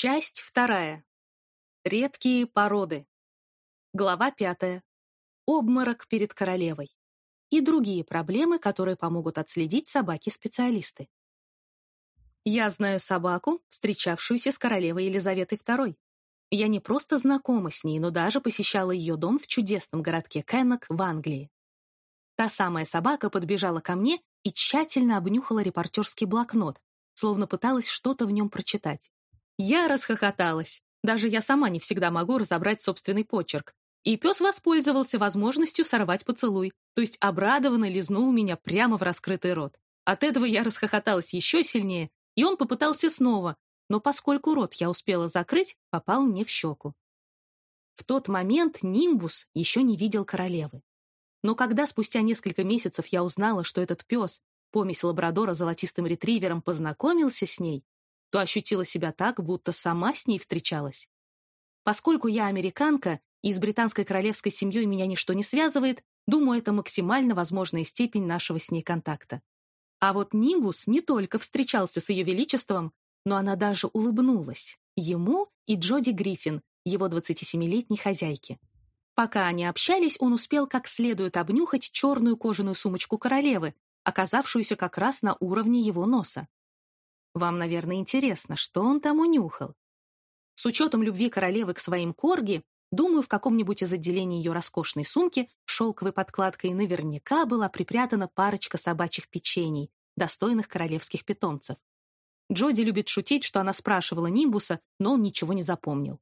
Часть вторая. Редкие породы. Глава пятая. Обморок перед королевой. И другие проблемы, которые помогут отследить собаки-специалисты. Я знаю собаку, встречавшуюся с королевой Елизаветой II. Я не просто знакома с ней, но даже посещала ее дом в чудесном городке Кеннок в Англии. Та самая собака подбежала ко мне и тщательно обнюхала репортерский блокнот, словно пыталась что-то в нем прочитать. Я расхохоталась. Даже я сама не всегда могу разобрать собственный почерк. И пес воспользовался возможностью сорвать поцелуй, то есть обрадованно лизнул меня прямо в раскрытый рот. От этого я расхохоталась еще сильнее, и он попытался снова, но поскольку рот я успела закрыть, попал мне в щеку. В тот момент Нимбус еще не видел королевы. Но когда спустя несколько месяцев я узнала, что этот пес, помесь лабрадора золотистым ретривером, познакомился с ней, то ощутила себя так, будто сама с ней встречалась. Поскольку я американка, и с британской королевской семьей меня ничто не связывает, думаю, это максимально возможная степень нашего с ней контакта. А вот Нимбус не только встречался с ее величеством, но она даже улыбнулась. Ему и Джоди Гриффин, его 27-летней хозяйке. Пока они общались, он успел как следует обнюхать черную кожаную сумочку королевы, оказавшуюся как раз на уровне его носа. Вам, наверное, интересно, что он там унюхал. С учетом любви королевы к своим корги, думаю, в каком-нибудь из отделений ее роскошной сумки шелковой подкладкой наверняка была припрятана парочка собачьих печений, достойных королевских питомцев. Джоди любит шутить, что она спрашивала Нимбуса, но он ничего не запомнил.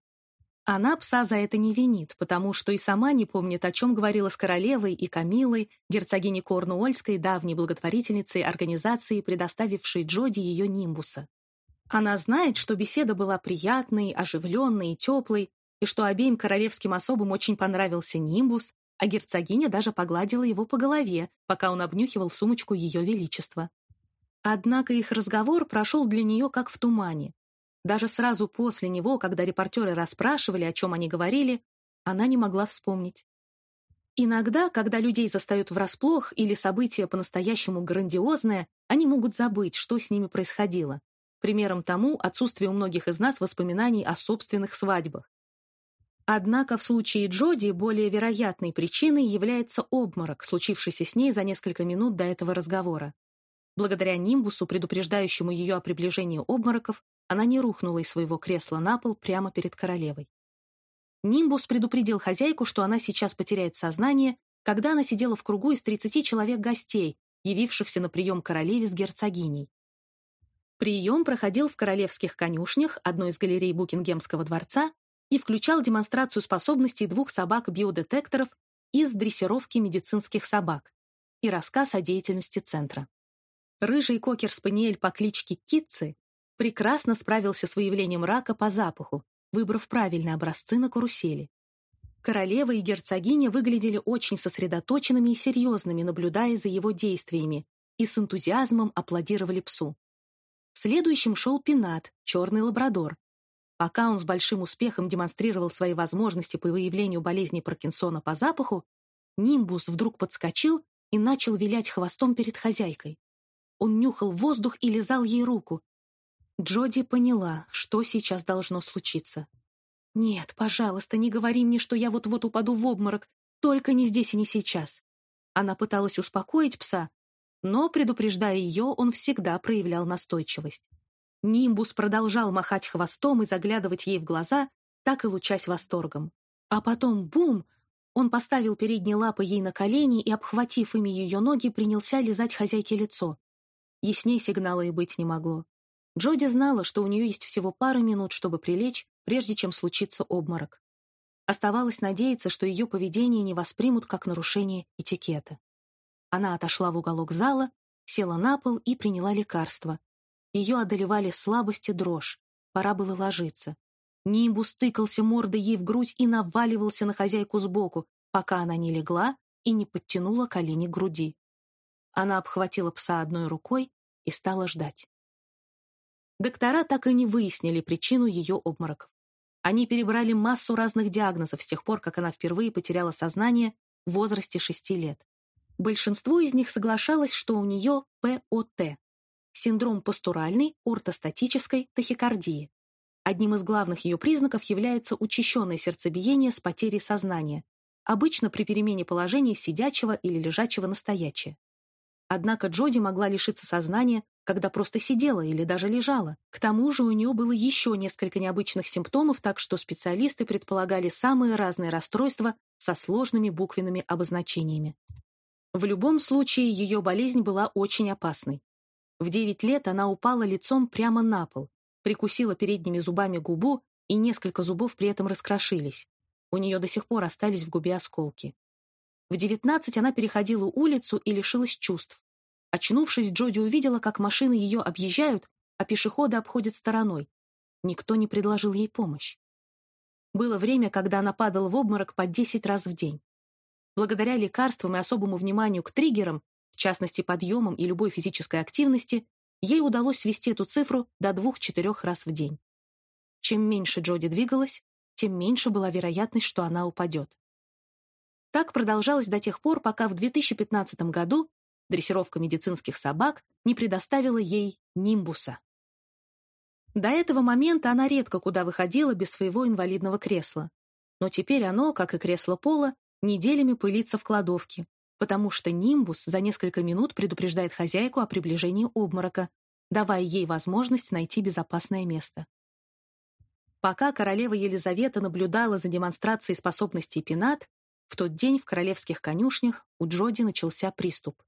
Она пса за это не винит, потому что и сама не помнит, о чем говорила с королевой и Камилой, герцогиней Корнуольской, давней благотворительницей организации, предоставившей Джоди ее нимбуса. Она знает, что беседа была приятной, оживленной и теплой, и что обеим королевским особам очень понравился нимбус, а герцогиня даже погладила его по голове, пока он обнюхивал сумочку ее величества. Однако их разговор прошел для нее как в тумане. Даже сразу после него, когда репортеры расспрашивали, о чем они говорили, она не могла вспомнить. Иногда, когда людей застают врасплох или событие по-настоящему грандиозное, они могут забыть, что с ними происходило. Примером тому отсутствие у многих из нас воспоминаний о собственных свадьбах. Однако в случае Джоди более вероятной причиной является обморок, случившийся с ней за несколько минут до этого разговора. Благодаря нимбусу, предупреждающему ее о приближении обмороков, она не рухнула из своего кресла на пол прямо перед королевой. Нимбус предупредил хозяйку, что она сейчас потеряет сознание, когда она сидела в кругу из 30 человек гостей, явившихся на прием королеве с герцогиней. Прием проходил в королевских конюшнях одной из галерей Букингемского дворца и включал демонстрацию способностей двух собак-биодетекторов из дрессировки медицинских собак и рассказ о деятельности центра. Рыжий кокер-спаниель по кличке Китцы прекрасно справился с выявлением рака по запаху, выбрав правильные образцы на карусели. Королева и герцогиня выглядели очень сосредоточенными и серьезными, наблюдая за его действиями, и с энтузиазмом аплодировали псу. Следующим шел Пинат, черный лабрадор. Пока он с большим успехом демонстрировал свои возможности по выявлению болезни Паркинсона по запаху, Нимбус вдруг подскочил и начал вилять хвостом перед хозяйкой. Он нюхал воздух и лизал ей руку, Джоди поняла, что сейчас должно случиться. «Нет, пожалуйста, не говори мне, что я вот-вот упаду в обморок, только не здесь и не сейчас». Она пыталась успокоить пса, но, предупреждая ее, он всегда проявлял настойчивость. Нимбус продолжал махать хвостом и заглядывать ей в глаза, так и лучась восторгом. А потом, бум! Он поставил передние лапы ей на колени и, обхватив ими ее ноги, принялся лизать хозяйке лицо. Ясней сигнала и быть не могло. Джоди знала, что у нее есть всего пара минут, чтобы прилечь, прежде чем случится обморок. Оставалось надеяться, что ее поведение не воспримут как нарушение этикета. Она отошла в уголок зала, села на пол и приняла лекарство. Ее одолевали слабость и дрожь. Пора было ложиться. Нимбус тыкался мордой ей в грудь и наваливался на хозяйку сбоку, пока она не легла и не подтянула колени к груди. Она обхватила пса одной рукой и стала ждать. Доктора так и не выяснили причину ее обмороков. Они перебрали массу разных диагнозов с тех пор, как она впервые потеряла сознание в возрасте 6 лет. Большинство из них соглашалось, что у нее ПОТ – синдром постуральной ортостатической тахикардии. Одним из главных ее признаков является учащенное сердцебиение с потерей сознания, обычно при перемене положения сидячего или лежачего на стоячее. Однако Джоди могла лишиться сознания, когда просто сидела или даже лежала. К тому же у нее было еще несколько необычных симптомов, так что специалисты предполагали самые разные расстройства со сложными буквенными обозначениями. В любом случае, ее болезнь была очень опасной. В 9 лет она упала лицом прямо на пол, прикусила передними зубами губу, и несколько зубов при этом раскрошились. У нее до сих пор остались в губе осколки. В 19 она переходила улицу и лишилась чувств. Очнувшись, Джоди увидела, как машины ее объезжают, а пешеходы обходят стороной. Никто не предложил ей помощь. Было время, когда она падала в обморок по 10 раз в день. Благодаря лекарствам и особому вниманию к триггерам, в частности подъемам и любой физической активности, ей удалось свести эту цифру до 2-4 раз в день. Чем меньше Джоди двигалась, тем меньше была вероятность, что она упадет. Так продолжалось до тех пор, пока в 2015 году дрессировка медицинских собак не предоставила ей нимбуса. До этого момента она редко куда выходила без своего инвалидного кресла. Но теперь оно, как и кресло Пола, неделями пылится в кладовке, потому что нимбус за несколько минут предупреждает хозяйку о приближении обморока, давая ей возможность найти безопасное место. Пока королева Елизавета наблюдала за демонстрацией способностей Пинат, в тот день в королевских конюшнях у Джоди начался приступ.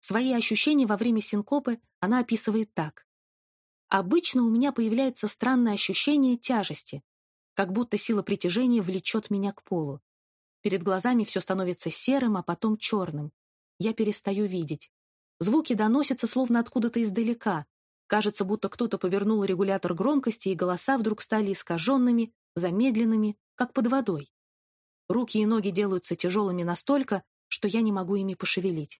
Свои ощущения во время синкопы она описывает так. «Обычно у меня появляется странное ощущение тяжести, как будто сила притяжения влечет меня к полу. Перед глазами все становится серым, а потом черным. Я перестаю видеть. Звуки доносятся словно откуда-то издалека. Кажется, будто кто-то повернул регулятор громкости, и голоса вдруг стали искаженными, замедленными, как под водой. Руки и ноги делаются тяжелыми настолько, что я не могу ими пошевелить.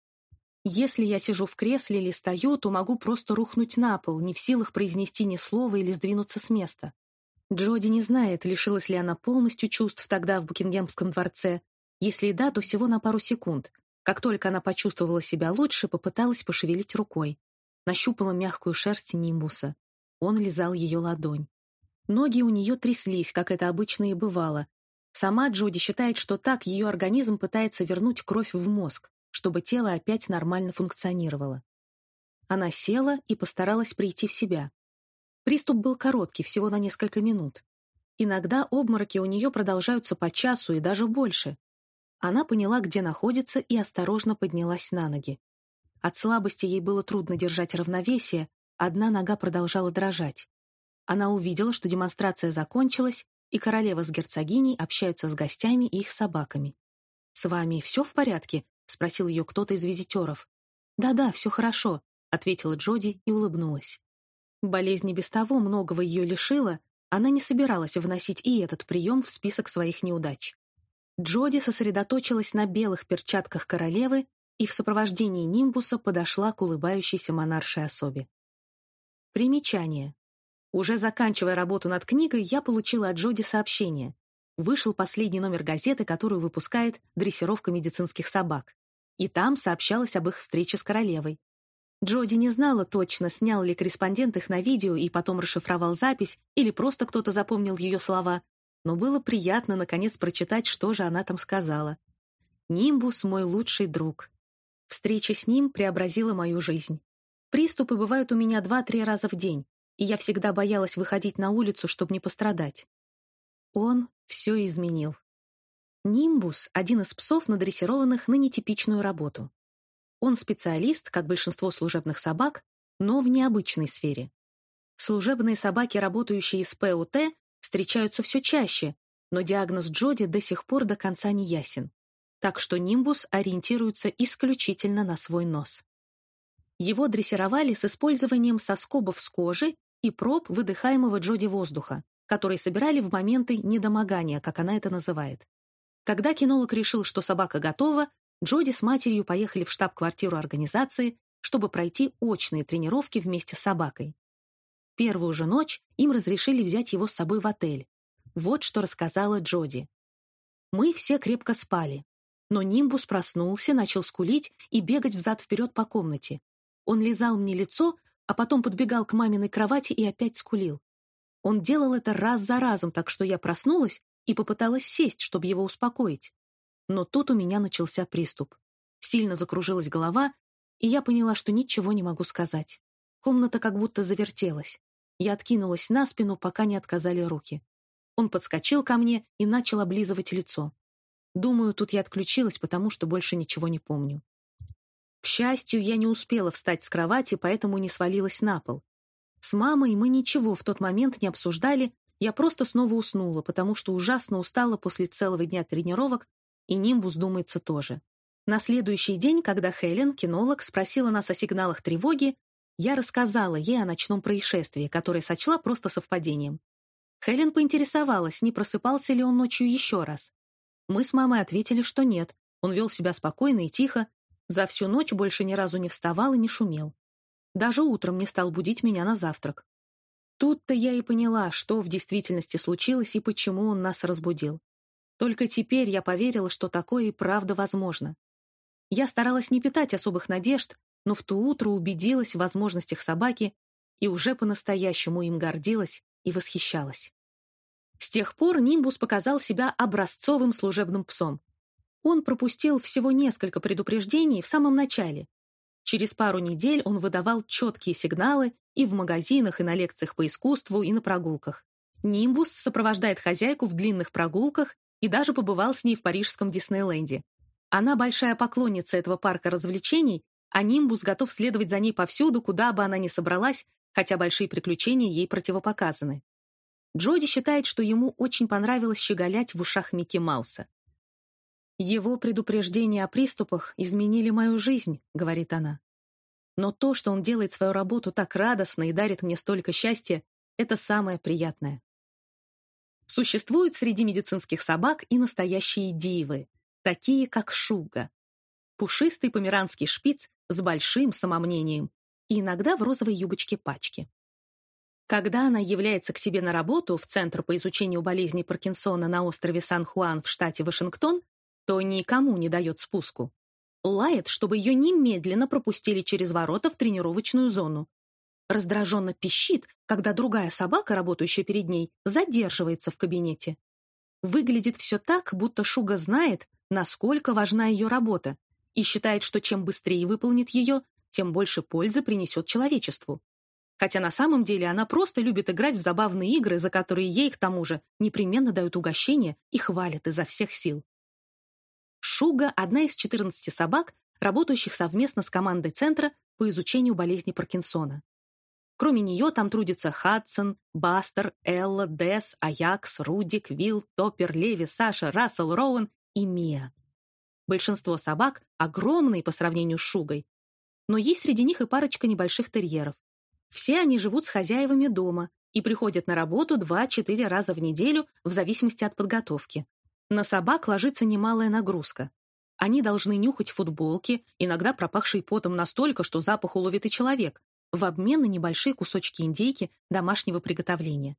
Если я сижу в кресле или стою, то могу просто рухнуть на пол, не в силах произнести ни слова или сдвинуться с места. Джоди не знает, лишилась ли она полностью чувств тогда в Букингемском дворце. Если да, то всего на пару секунд. Как только она почувствовала себя лучше, попыталась пошевелить рукой. Нащупала мягкую шерсть нимбуса. Он лизал ее ладонь. Ноги у нее тряслись, как это обычно и бывало. Сама Джоди считает, что так ее организм пытается вернуть кровь в мозг, чтобы тело опять нормально функционировало. Она села и постаралась прийти в себя. Приступ был короткий, всего на несколько минут. Иногда обмороки у нее продолжаются по часу и даже больше. Она поняла, где находится, и осторожно поднялась на ноги. От слабости ей было трудно держать равновесие, одна нога продолжала дрожать. Она увидела, что демонстрация закончилась, и королева с герцогиней общаются с гостями и их собаками. «С вами все в порядке?» — спросил ее кто-то из визитеров. «Да-да, все хорошо», — ответила Джоди и улыбнулась. Болезнь без того многого ее лишила, она не собиралась вносить и этот прием в список своих неудач. Джоди сосредоточилась на белых перчатках королевы и в сопровождении нимбуса подошла к улыбающейся монаршей особе. Примечание. Уже заканчивая работу над книгой, я получила от Джоди сообщение. Вышел последний номер газеты, которую выпускает «Дрессировка медицинских собак». И там сообщалось об их встрече с королевой. Джоди не знала точно, снял ли корреспондент их на видео и потом расшифровал запись, или просто кто-то запомнил ее слова, но было приятно, наконец, прочитать, что же она там сказала. «Нимбус — мой лучший друг. Встреча с ним преобразила мою жизнь. Приступы бывают у меня два-три раза в день, и я всегда боялась выходить на улицу, чтобы не пострадать. Он все изменил. Нимбус — один из псов, надрессированных на нетипичную работу. Он специалист, как большинство служебных собак, но в необычной сфере. Служебные собаки, работающие с ПУТ, встречаются все чаще, но диагноз Джоди до сих пор до конца не ясен. Так что Нимбус ориентируется исключительно на свой нос. Его дрессировали с использованием соскобов с кожи и проб выдыхаемого Джоди воздуха, которые собирали в моменты недомогания, как она это называет. Когда кинолог решил, что собака готова, Джоди с матерью поехали в штаб-квартиру организации, чтобы пройти очные тренировки вместе с собакой. Первую же ночь им разрешили взять его с собой в отель. Вот что рассказала Джоди. Мы все крепко спали. Но Нимбус проснулся, начал скулить и бегать взад-вперед по комнате. Он лизал мне лицо, а потом подбегал к маминой кровати и опять скулил. Он делал это раз за разом, так что я проснулась и попыталась сесть, чтобы его успокоить. Но тут у меня начался приступ. Сильно закружилась голова, и я поняла, что ничего не могу сказать. Комната как будто завертелась. Я откинулась на спину, пока не отказали руки. Он подскочил ко мне и начал облизывать лицо. Думаю, тут я отключилась, потому что больше ничего не помню. К счастью, я не успела встать с кровати, поэтому не свалилась на пол. С мамой мы ничего в тот момент не обсуждали, я просто снова уснула, потому что ужасно устала после целого дня тренировок, и Нимбус, думается, тоже. На следующий день, когда Хелен, кинолог, спросила нас о сигналах тревоги, я рассказала ей о ночном происшествии, которое сочла просто совпадением. Хелен поинтересовалась, не просыпался ли он ночью еще раз. Мы с мамой ответили, что нет, он вел себя спокойно и тихо, за всю ночь больше ни разу не вставал и не шумел. Даже утром не стал будить меня на завтрак. Тут-то я и поняла, что в действительности случилось и почему он нас разбудил. Только теперь я поверила, что такое и правда возможно. Я старалась не питать особых надежд, но в то утро убедилась в возможностях собаки и уже по-настоящему им гордилась и восхищалась. С тех пор Нимбус показал себя образцовым служебным псом. Он пропустил всего несколько предупреждений в самом начале. Через пару недель он выдавал четкие сигналы и в магазинах, и на лекциях по искусству, и на прогулках. Нимбус сопровождает хозяйку в длинных прогулках и даже побывал с ней в парижском Диснейленде. Она большая поклонница этого парка развлечений, а Нимбус готов следовать за ней повсюду, куда бы она ни собралась, хотя большие приключения ей противопоказаны. Джоди считает, что ему очень понравилось щеголять в ушах Микки Мауса. «Его предупреждения о приступах изменили мою жизнь», — говорит она. «Но то, что он делает свою работу так радостно и дарит мне столько счастья, это самое приятное». Существуют среди медицинских собак и настоящие дивы, такие как Шуга. Пушистый померанский шпиц с большим самомнением и иногда в розовой юбочке пачки. Когда она является к себе на работу в Центр по изучению болезней Паркинсона на острове Сан-Хуан в штате Вашингтон, то никому не дает спуску. Лает, чтобы ее немедленно пропустили через ворота в тренировочную зону. Раздраженно пищит, когда другая собака, работающая перед ней, задерживается в кабинете. Выглядит все так, будто Шуга знает, насколько важна ее работа, и считает, что чем быстрее выполнит ее, тем больше пользы принесет человечеству. Хотя на самом деле она просто любит играть в забавные игры, за которые ей, к тому же, непременно дают угощение и хвалят изо всех сил. Шуга – одна из 14 собак, работающих совместно с командой Центра по изучению болезни Паркинсона. Кроме нее там трудятся Хадсон, Бастер, Элла, Дес, Аякс, Рудик, Вилл, Топпер, Леви, Саша, Рассел, Роуэн и Мия. Большинство собак огромные по сравнению с Шугой, но есть среди них и парочка небольших терьеров. Все они живут с хозяевами дома и приходят на работу 2-4 раза в неделю в зависимости от подготовки. На собак ложится немалая нагрузка. Они должны нюхать футболки, иногда пропахшие потом настолько, что запах уловит и человек, в обмен на небольшие кусочки индейки домашнего приготовления.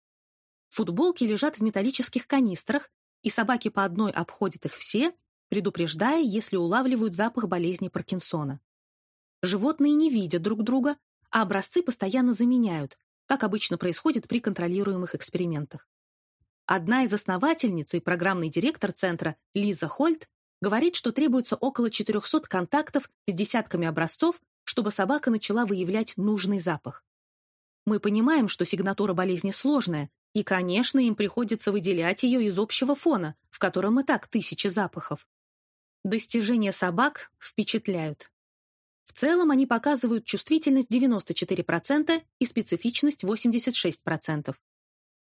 Футболки лежат в металлических канистрах, и собаки по одной обходят их все, предупреждая, если улавливают запах болезни Паркинсона. Животные не видят друг друга, а образцы постоянно заменяют, как обычно происходит при контролируемых экспериментах. Одна из основательниц и программный директор центра Лиза Хольт говорит, что требуется около 400 контактов с десятками образцов, чтобы собака начала выявлять нужный запах. Мы понимаем, что сигнатура болезни сложная, и, конечно, им приходится выделять ее из общего фона, в котором и так тысячи запахов. Достижения собак впечатляют. В целом они показывают чувствительность 94% и специфичность 86%.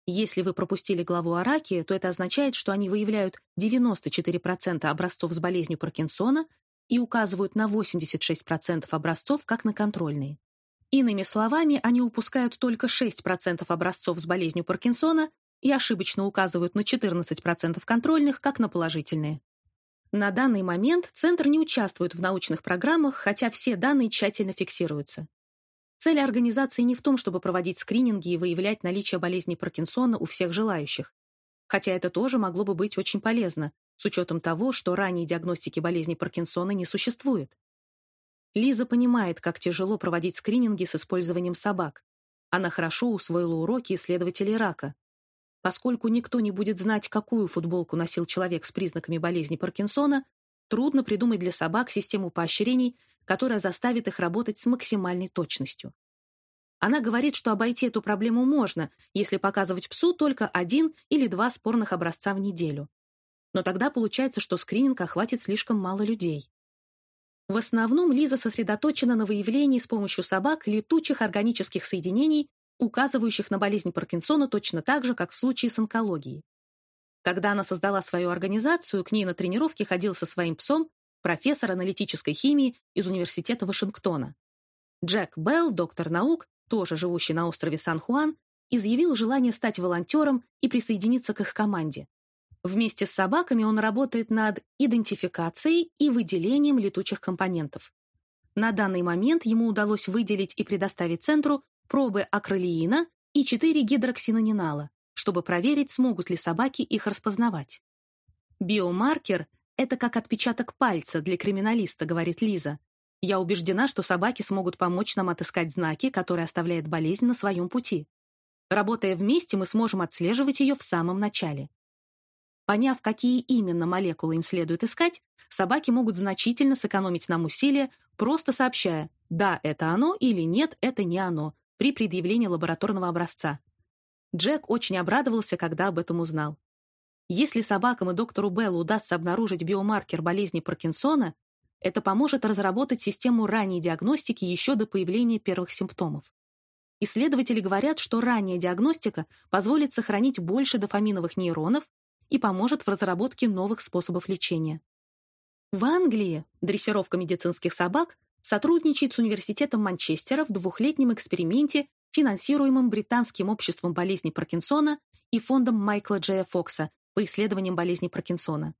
Если вы пропустили главу о раке, то это означает, что они выявляют 94% образцов с болезнью Паркинсона и указывают на 86% образцов как на контрольные. Иными словами, они упускают только 6% образцов с болезнью Паркинсона и ошибочно указывают на 14% контрольных как на положительные. На данный момент Центр не участвует в научных программах, хотя все данные тщательно фиксируются. Цель организации не в том, чтобы проводить скрининги и выявлять наличие болезни Паркинсона у всех желающих. хотя это тоже могло бы быть очень полезно, с учетом того, что ранней диагностики болезни Паркинсона не существует. Лиза понимает, как тяжело проводить скрининги с использованием собак. Она хорошо усвоила уроки исследователей рака. Поскольку никто не будет знать, какую футболку носил человек с признаками болезни Паркинсона, трудно придумать для собак систему поощрений, которая заставит их работать с максимальной точностью. Она говорит, что обойти эту проблему можно, если показывать псу только один или два спорных образца в неделю. Но тогда получается, что скрининг охватит слишком мало людей. В основном Лиза сосредоточена на выявлении с помощью собак летучих органических соединений, указывающих на болезнь Паркинсона точно так же, как в случае с онкологией. Когда она создала свою организацию, к ней на тренировки ходил со своим псом профессор аналитической химии из Университета Вашингтона. Джек Белл, доктор наук, тоже живущий на острове Сан-Хуан, изъявил желание стать волонтером и присоединиться к их команде. Вместе с собаками он работает над идентификацией и выделением летучих компонентов. На данный момент ему удалось выделить и предоставить центру пробы акролеина и 4 гидроксинонинала, чтобы проверить, смогут ли собаки их распознавать. Биомаркер — это как отпечаток пальца для криминалиста, говорит Лиза. Я убеждена, что собаки смогут помочь нам отыскать знаки, которые оставляет болезнь на своем пути. Работая вместе, мы сможем отслеживать ее в самом начале. Поняв, какие именно молекулы им следует искать, собаки могут значительно сэкономить нам усилия, просто сообщая «да, это оно» или «нет, это не оно» при предъявлении лабораторного образца. Джек очень обрадовался, когда об этом узнал. Если собакам и доктору Беллу удастся обнаружить биомаркер болезни Паркинсона, это поможет разработать систему ранней диагностики еще до появления первых симптомов. Исследователи говорят, что ранняя диагностика позволит сохранить больше дофаминовых нейронов и поможет в разработке новых способов лечения. В Англии дрессировка медицинских собак сотрудничает с Университетом Манчестера в двухлетнем эксперименте, финансируемом Британским обществом болезни Паркинсона и фондом Майкла Джея Фокса по исследованиям болезни Паркинсона.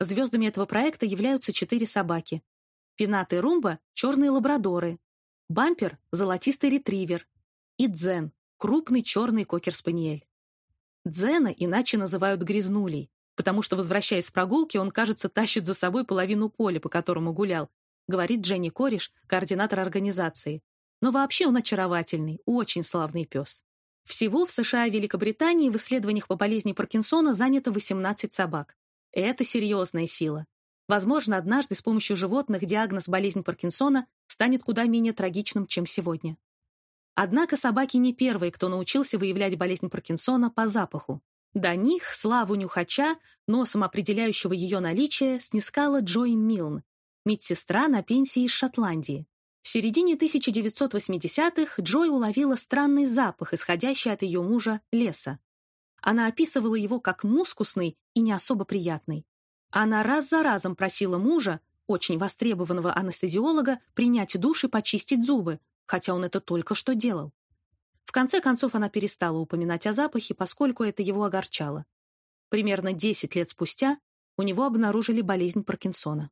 Звездами этого проекта являются четыре собаки. Пинат и Румба — черные лабрадоры, Бампер — золотистый ретривер и Дзен — крупный черный кокер-спаниель. Дзена иначе называют грязнулей, потому что, возвращаясь с прогулки, он, кажется, тащит за собой половину поля, по которому гулял, говорит Дженни Кореш, координатор организации. Но вообще он очаровательный, очень славный пес. Всего в США и Великобритании в исследованиях по болезни Паркинсона занято 18 собак. Это серьезная сила. Возможно, однажды с помощью животных диагноз болезнь Паркинсона станет куда менее трагичным, чем сегодня. Однако собаки не первые, кто научился выявлять болезнь Паркинсона по запаху. До них славу нюхача, носом определяющего ее наличие, снискала Джой Милн, медсестра на пенсии из Шотландии. В середине 1980-х Джой уловила странный запах, исходящий от ее мужа леса. Она описывала его как мускусный и не особо приятный. Она раз за разом просила мужа, очень востребованного анестезиолога, принять душ и почистить зубы, хотя он это только что делал. В конце концов она перестала упоминать о запахе, поскольку это его огорчало. Примерно 10 лет спустя у него обнаружили болезнь Паркинсона.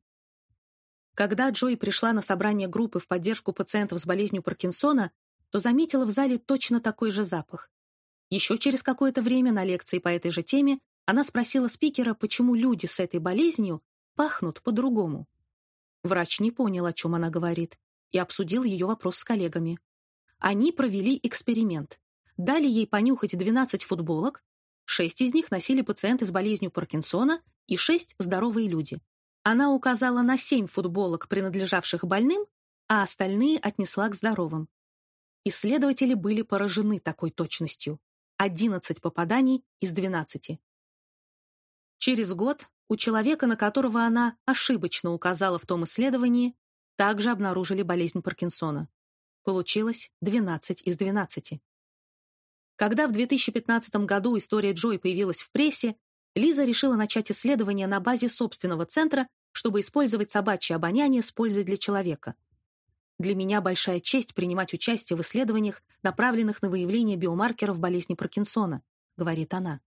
Когда Джой пришла на собрание группы в поддержку пациентов с болезнью Паркинсона, то заметила в зале точно такой же запах. Еще через какое-то время на лекции по этой же теме она спросила спикера, почему люди с этой болезнью пахнут по-другому. Врач не понял, о чем она говорит и обсудил ее вопрос с коллегами. Они провели эксперимент. Дали ей понюхать 12 футболок, 6 из них носили пациенты с болезнью Паркинсона и 6 – здоровые люди. Она указала на 7 футболок, принадлежавших больным, а остальные отнесла к здоровым. Исследователи были поражены такой точностью. 11 попаданий из 12. Через год у человека, на которого она ошибочно указала в том исследовании, также обнаружили болезнь Паркинсона. Получилось 12 из 12. Когда в 2015 году история Джой появилась в прессе, Лиза решила начать исследование на базе собственного центра, чтобы использовать собачье обоняние с пользой для человека. Для меня большая честь принимать участие в исследованиях, направленных на выявление биомаркеров болезни Паркинсона, говорит она.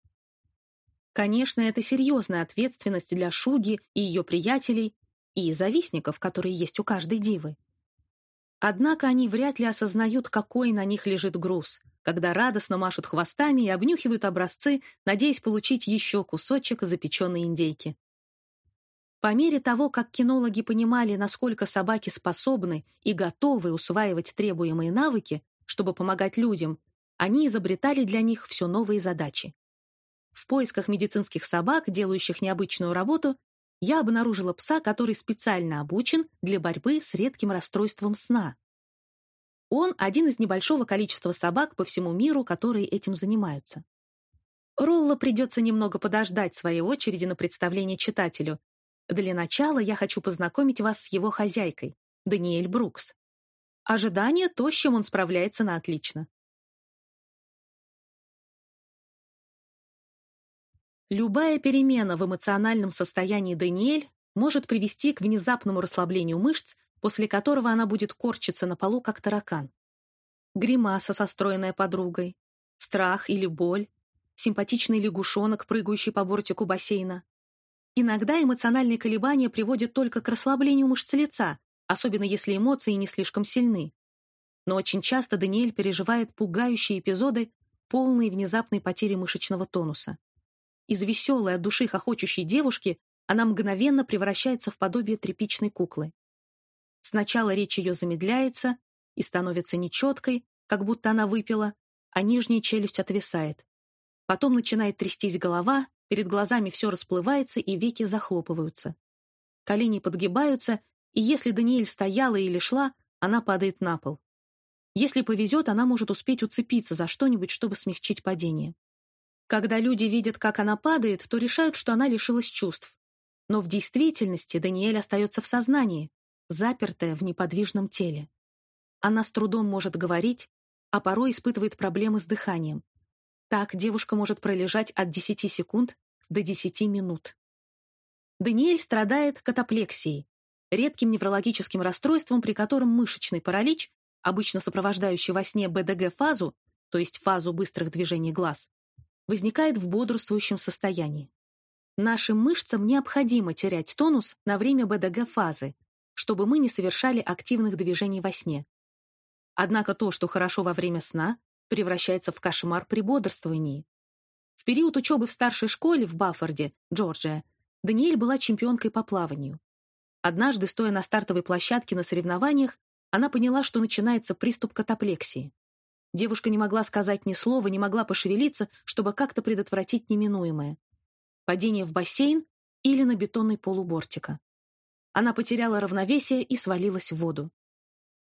Конечно, это серьезная ответственность для Шуги и ее приятелей, и завистников, которые есть у каждой дивы. Однако они вряд ли осознают, какой на них лежит груз, когда радостно машут хвостами и обнюхивают образцы, надеясь получить еще кусочек запеченной индейки. По мере того, как кинологи понимали, насколько собаки способны и готовы усваивать требуемые навыки, чтобы помогать людям, они изобретали для них все новые задачи. В поисках медицинских собак, делающих необычную работу, я обнаружила пса, который специально обучен для борьбы с редким расстройством сна. Он один из небольшого количества собак по всему миру, которые этим занимаются. Ролла придется немного подождать своей очереди на представление читателю, для начала я хочу познакомить вас с его хозяйкой, Даниэль Брукс. Ожидание — то, с чем он справляется на отлично. Любая перемена в эмоциональном состоянии Даниэль может привести к внезапному расслаблению мышц, после которого она будет корчиться на полу, как таракан. Гримаса, состроенная подругой, страх или боль, симпатичный лягушонок, прыгающий по бортику бассейна, Иногда эмоциональные колебания приводят только к расслаблению мышц лица, особенно если эмоции не слишком сильны. Но очень часто Даниэль переживает пугающие эпизоды, полные внезапной потери мышечного тонуса. Из веселой от души хохочущей девушки она мгновенно превращается в подобие тряпичной куклы. Сначала речь ее замедляется и становится нечеткой, как будто она выпила, а нижняя челюсть отвисает. Потом начинает трястись голова, Перед глазами все расплывается, и веки захлопываются. Колени подгибаются, и если Даниэль стояла или шла, она падает на пол. Если повезет, она может успеть уцепиться за что-нибудь, чтобы смягчить падение. Когда люди видят, как она падает, то решают, что она лишилась чувств. Но в действительности Даниэль остается в сознании, запертая в неподвижном теле. Она с трудом может говорить, а порой испытывает проблемы с дыханием. Так девушка может пролежать от 10 секунд до 10 минут. Даниэль страдает катаплексией, редким неврологическим расстройством, при котором мышечный паралич, обычно сопровождающий во сне БДГ-фазу, то есть фазу быстрых движений глаз, возникает в бодрствующем состоянии. Нашим мышцам необходимо терять тонус на время БДГ-фазы, чтобы мы не совершали активных движений во сне. Однако то, что хорошо во время сна, превращается в кошмар при бодрствовании. В период учебы в старшей школе в Баффорде, Джорджия, Даниэль была чемпионкой по плаванию. Однажды, стоя на стартовой площадке на соревнованиях, она поняла, что начинается приступ катаплексии. Девушка не могла сказать ни слова, не могла пошевелиться, чтобы как-то предотвратить неминуемое. Падение в бассейн или на бетонный пол бортика. Она потеряла равновесие и свалилась в воду.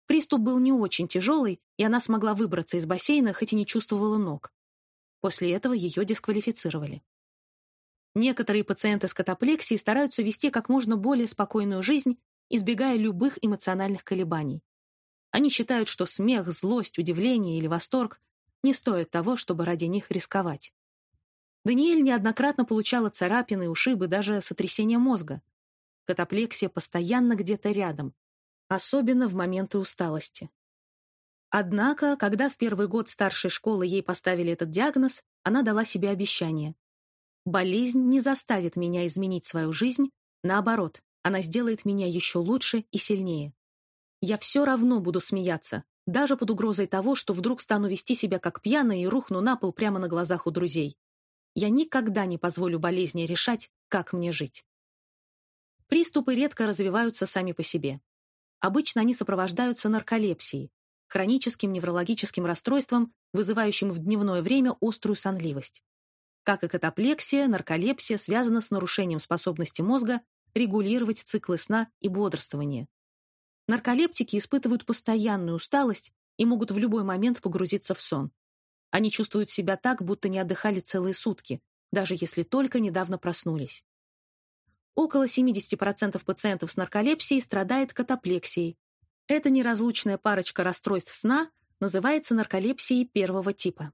Приступ был не очень тяжелый, и она смогла выбраться из бассейна, хоть и не чувствовала ног. После этого ее дисквалифицировали. Некоторые пациенты с катаплексией стараются вести как можно более спокойную жизнь, избегая любых эмоциональных колебаний. Они считают, что смех, злость, удивление или восторг не стоят того, чтобы ради них рисковать. Даниэль неоднократно получала царапины, ушибы, даже сотрясение мозга. Катаплексия постоянно где-то рядом, особенно в моменты усталости. Однако, когда в первый год старшей школы ей поставили этот диагноз, она дала себе обещание. Болезнь не заставит меня изменить свою жизнь, наоборот, она сделает меня еще лучше и сильнее. Я все равно буду смеяться, даже под угрозой того, что вдруг стану вести себя как пьяная и рухну на пол прямо на глазах у друзей. Я никогда не позволю болезни решать, как мне жить. Приступы редко развиваются сами по себе. Обычно они сопровождаются нарколепсией, хроническим неврологическим расстройством, вызывающим в дневное время острую сонливость. Как и катаплексия, нарколепсия связана с нарушением способности мозга регулировать циклы сна и бодрствования. Нарколептики испытывают постоянную усталость и могут в любой момент погрузиться в сон. Они чувствуют себя так, будто не отдыхали целые сутки, даже если только недавно проснулись. Около 70% пациентов с нарколепсией страдает катаплексией. Эта неразлучная парочка расстройств сна называется нарколепсией первого типа.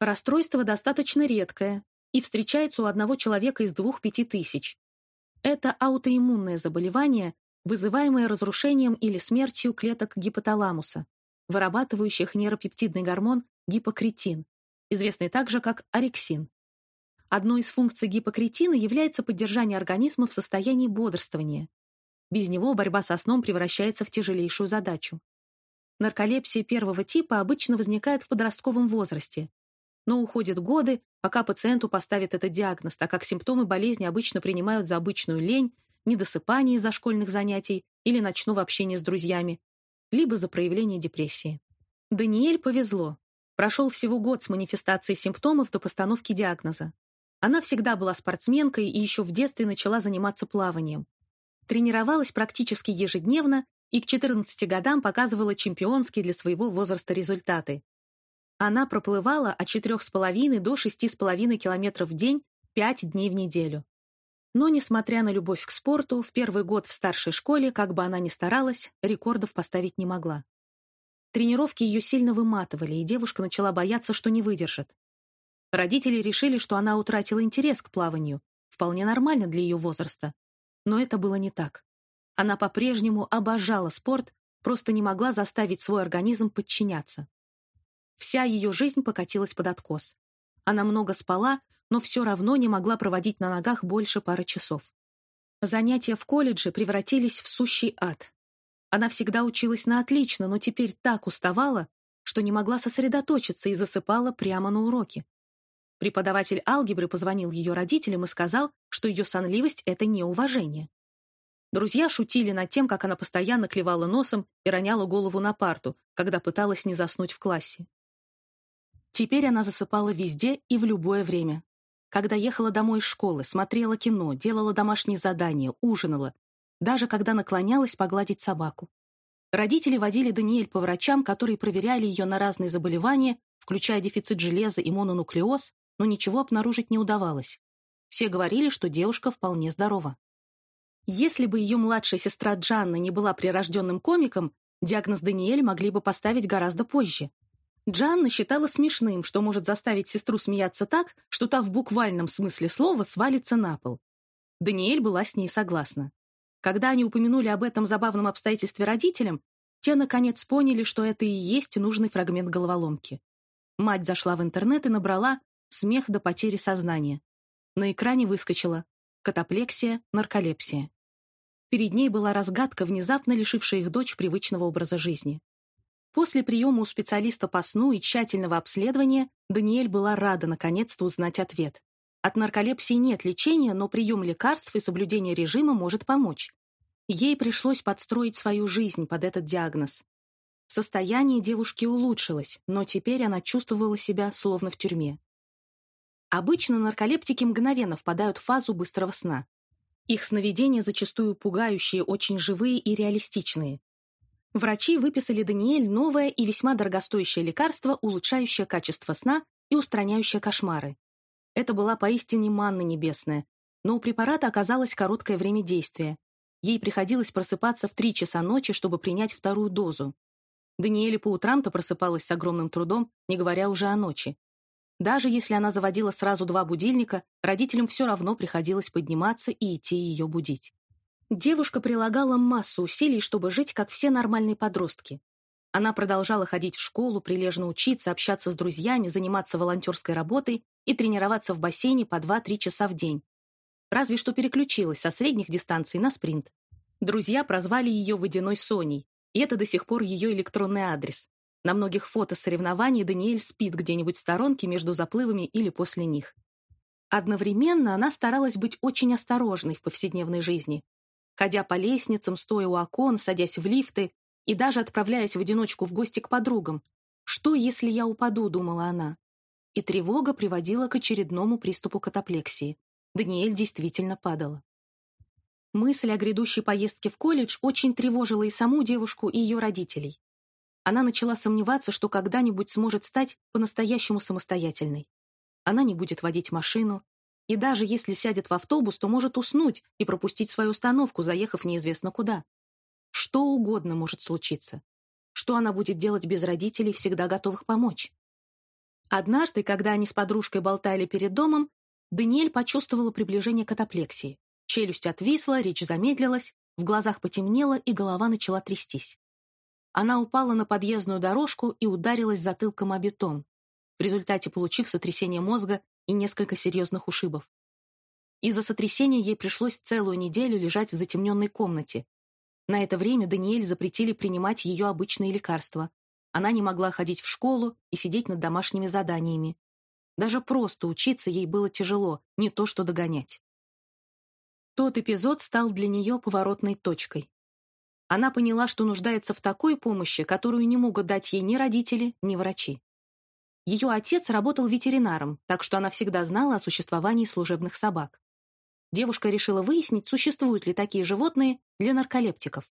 Расстройство достаточно редкое и встречается у одного человека из двух-пяти тысяч. Это аутоиммунное заболевание, вызываемое разрушением или смертью клеток гипоталамуса, вырабатывающих нейропептидный гормон гипокретин, известный также как орексин. Одной из функций гипокретина является поддержание организма в состоянии бодрствования. Без него борьба со сном превращается в тяжелейшую задачу. нарколепсия первого типа обычно возникает в подростковом возрасте, но уходят годы, пока пациенту поставят этот диагноз, так как симптомы болезни обычно принимают за обычную лень, недосыпание из-за школьных занятий или ночного общения с друзьями, либо за проявление депрессии. Даниэль повезло. Прошел всего год с манифестацией симптомов до постановки диагноза. Она всегда была спортсменкой и еще в детстве начала заниматься плаванием. Тренировалась практически ежедневно и к 14 годам показывала чемпионские для своего возраста результаты. Она проплывала от 4,5 до 6,5 километров в день 5 дней в неделю. Но, несмотря на любовь к спорту, в первый год в старшей школе, как бы она ни старалась, рекордов поставить не могла. Тренировки ее сильно выматывали, и девушка начала бояться, что не выдержит. Родители решили, что она утратила интерес к плаванию, вполне нормально для ее возраста. Но это было не так. Она по-прежнему обожала спорт, просто не могла заставить свой организм подчиняться. Вся ее жизнь покатилась под откос. Она много спала, но все равно не могла проводить на ногах больше пары часов. Занятия в колледже превратились в сущий ад. Она всегда училась на отлично, но теперь так уставала, что не могла сосредоточиться и засыпала прямо на уроке. Преподаватель алгебры позвонил ее родителям и сказал, что ее сонливость — это неуважение. Друзья шутили над тем, как она постоянно клевала носом и роняла голову на парту, когда пыталась не заснуть в классе. Теперь она засыпала везде и в любое время. Когда ехала домой из школы, смотрела кино, делала домашние задания, ужинала, даже когда наклонялась погладить собаку. Родители водили Даниэль по врачам, которые проверяли ее на разные заболевания, включая дефицит железа и мононуклеоз, но ничего обнаружить не удавалось. Все говорили, что девушка вполне здорова. Если бы ее младшая сестра Джанна не была прирожденным комиком, диагноз Даниэль могли бы поставить гораздо позже. Джанна считала смешным, что может заставить сестру смеяться так, что та в буквальном смысле слова свалится на пол. Даниэль была с ней согласна. Когда они упомянули об этом забавном обстоятельстве родителям, те, наконец, поняли, что это и есть нужный фрагмент головоломки. Мать зашла в интернет и набрала «смех до потери сознания». На экране выскочила «катаплексия, нарколепсия». Перед ней была разгадка, внезапно лишившая их дочь привычного образа жизни. После приема у специалиста по сну и тщательного обследования Даниэль была рада наконец-то узнать ответ. От нарколепсии нет лечения, но прием лекарств и соблюдение режима может помочь. Ей пришлось подстроить свою жизнь под этот диагноз. Состояние девушки улучшилось, но теперь она чувствовала себя словно в тюрьме. Обычно нарколептики мгновенно впадают в фазу быстрого сна. Их сновидения зачастую пугающие, очень живые и реалистичные. Врачи выписали Даниэль новое и весьма дорогостоящее лекарство, улучшающее качество сна и устраняющее кошмары. Это была поистине манна небесная, но у препарата оказалось короткое время действия. Ей приходилось просыпаться в три часа ночи, чтобы принять вторую дозу. Даниэле по утрам-то просыпалась с огромным трудом, не говоря уже о ночи. Даже если она заводила сразу два будильника, родителям все равно приходилось подниматься и идти ее будить. Девушка прилагала массу усилий, чтобы жить, как все нормальные подростки. Она продолжала ходить в школу, прилежно учиться, общаться с друзьями, заниматься волонтерской работой и тренироваться в бассейне по 2-3 часа в день. Разве что переключилась со средних дистанций на спринт. Друзья прозвали ее «Водяной Соней», и это до сих пор ее электронный адрес. На многих фото соревнований Даниэль спит где-нибудь в сторонке между заплывами или после них. Одновременно она старалась быть очень осторожной в повседневной жизни, ходя по лестницам, стоя у окон, садясь в лифты и даже отправляясь в одиночку в гости к подругам. «Что, если я упаду?» — думала она. И тревога приводила к очередному приступу катаплексии. Даниэль действительно падала. Мысль о грядущей поездке в колледж очень тревожила и саму девушку, и ее родителей. Она начала сомневаться, что когда-нибудь сможет стать по-настоящему самостоятельной. Она не будет водить машину, и даже если сядет в автобус, то может уснуть и пропустить свою остановку, заехав неизвестно куда. Что угодно может случиться. Что она будет делать без родителей, всегда готовых помочь? Однажды, когда они с подружкой болтали перед домом, Даниэль почувствовала приближение катаплексии. Челюсть отвисла, речь замедлилась, в глазах потемнело, и голова начала трястись. Она упала на подъездную дорожку и ударилась затылком о бетон, в результате получив сотрясение мозга и несколько серьезных ушибов. Из-за сотрясения ей пришлось целую неделю лежать в затемненной комнате. На это время Даниэль запретили принимать ее обычные лекарства. Она не могла ходить в школу и сидеть над домашними заданиями. Даже просто учиться ей было тяжело, не то что догонять. Тот эпизод стал для нее поворотной точкой. Она поняла, что нуждается в такой помощи, которую не могут дать ей ни родители, ни врачи. Ее отец работал ветеринаром, так что она всегда знала о существовании служебных собак. Девушка решила выяснить, существуют ли такие животные для нарколептиков.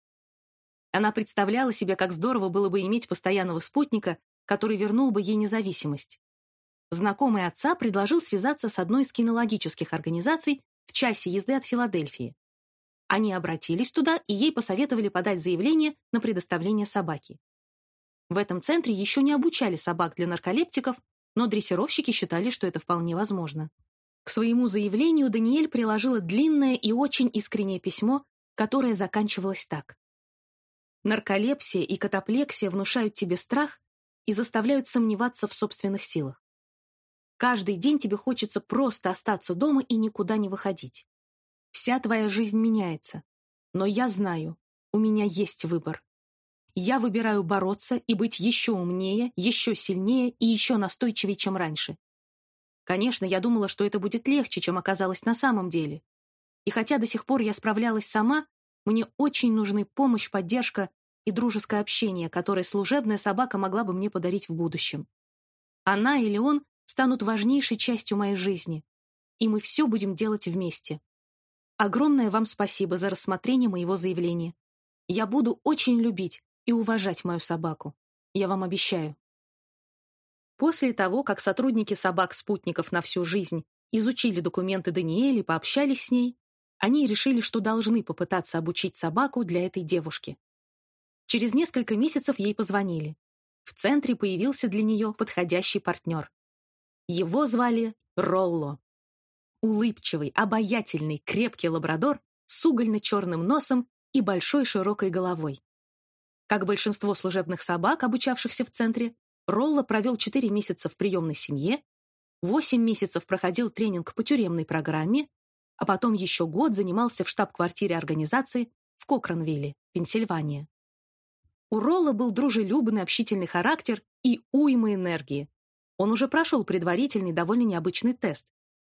Она представляла себе, как здорово было бы иметь постоянного спутника, который вернул бы ей независимость. Знакомый отца предложил связаться с одной из кинологических организаций в часе езды от Филадельфии. Они обратились туда, и ей посоветовали подать заявление на предоставление собаки. В этом центре еще не обучали собак для нарколептиков, но дрессировщики считали, что это вполне возможно. К своему заявлению Даниэль приложила длинное и очень искреннее письмо, которое заканчивалось так. «Нарколепсия и катаплексия внушают тебе страх и заставляют сомневаться в собственных силах. Каждый день тебе хочется просто остаться дома и никуда не выходить. Вся твоя жизнь меняется. Но я знаю, у меня есть выбор. Я выбираю бороться и быть еще умнее, еще сильнее и еще настойчивее, чем раньше. Конечно, я думала, что это будет легче, чем оказалось на самом деле. И хотя до сих пор я справлялась сама, мне очень нужны помощь, поддержка и дружеское общение, которое служебная собака могла бы мне подарить в будущем. Она или он станут важнейшей частью моей жизни, и мы все будем делать вместе. Огромное вам спасибо за рассмотрение моего заявления. Я буду очень любить и уважать мою собаку. Я вам обещаю. После того, как сотрудники собак-спутников на всю жизнь изучили документы Даниэли и пообщались с ней, они решили, что должны попытаться обучить собаку для этой девушки. Через несколько месяцев ей позвонили. В центре появился для нее подходящий партнер. Его звали Ролло. Улыбчивый, обаятельный, крепкий лабрадор с угольно-черным носом и большой широкой головой. Как большинство служебных собак, обучавшихся в центре, Ролло провел 4 месяца в приемной семье, 8 месяцев проходил тренинг по тюремной программе, а потом еще год занимался в штаб-квартире организации в Кокранвилле, Пенсильвания. У Ролла был дружелюбный, общительный характер и уйма энергии. Он уже прошел предварительный, довольно необычный тест,